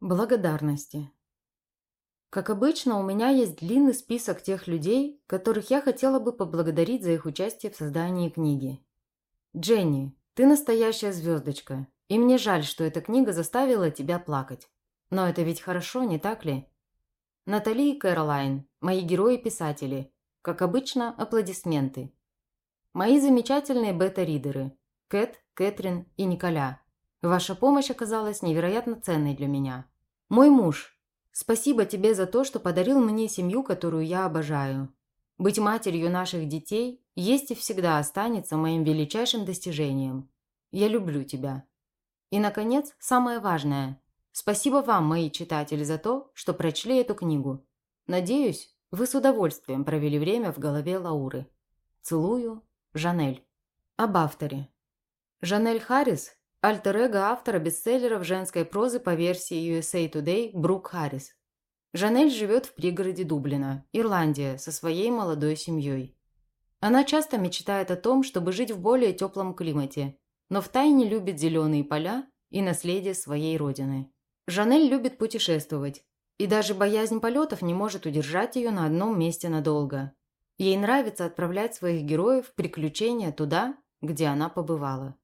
Благодарности. Как обычно, у меня есть длинный список тех людей, которых я хотела бы поблагодарить за их участие в создании книги. Дженни, ты настоящая звездочка, и мне жаль, что эта книга заставила тебя плакать. Но это ведь хорошо, не так ли? Натали и Кэролайн, мои герои-писатели. Как обычно, аплодисменты. Мои замечательные бета-ридеры. Кэт, Кэтрин и Николя. Ваша помощь оказалась невероятно ценной для меня. Мой муж. Спасибо тебе за то, что подарил мне семью, которую я обожаю. Быть матерью наших детей есть и всегда останется моим величайшим достижением. Я люблю тебя. И, наконец, самое важное. Спасибо вам, мои читатели, за то, что прочли эту книгу. Надеюсь, вы с удовольствием провели время в голове Лауры. Целую, Жанель. Об авторе. Жанель Харрис Альтер-эго автора бестселлеров женской прозы по версии USA Today Брук Харрис. Жанель живет в пригороде Дублина, Ирландия, со своей молодой семьей. Она часто мечтает о том, чтобы жить в более теплом климате, но втайне любит зеленые поля и наследие своей родины. Жанель любит путешествовать, и даже боязнь полетов не может удержать ее на одном месте надолго. Ей нравится отправлять своих героев в приключения туда, где она побывала.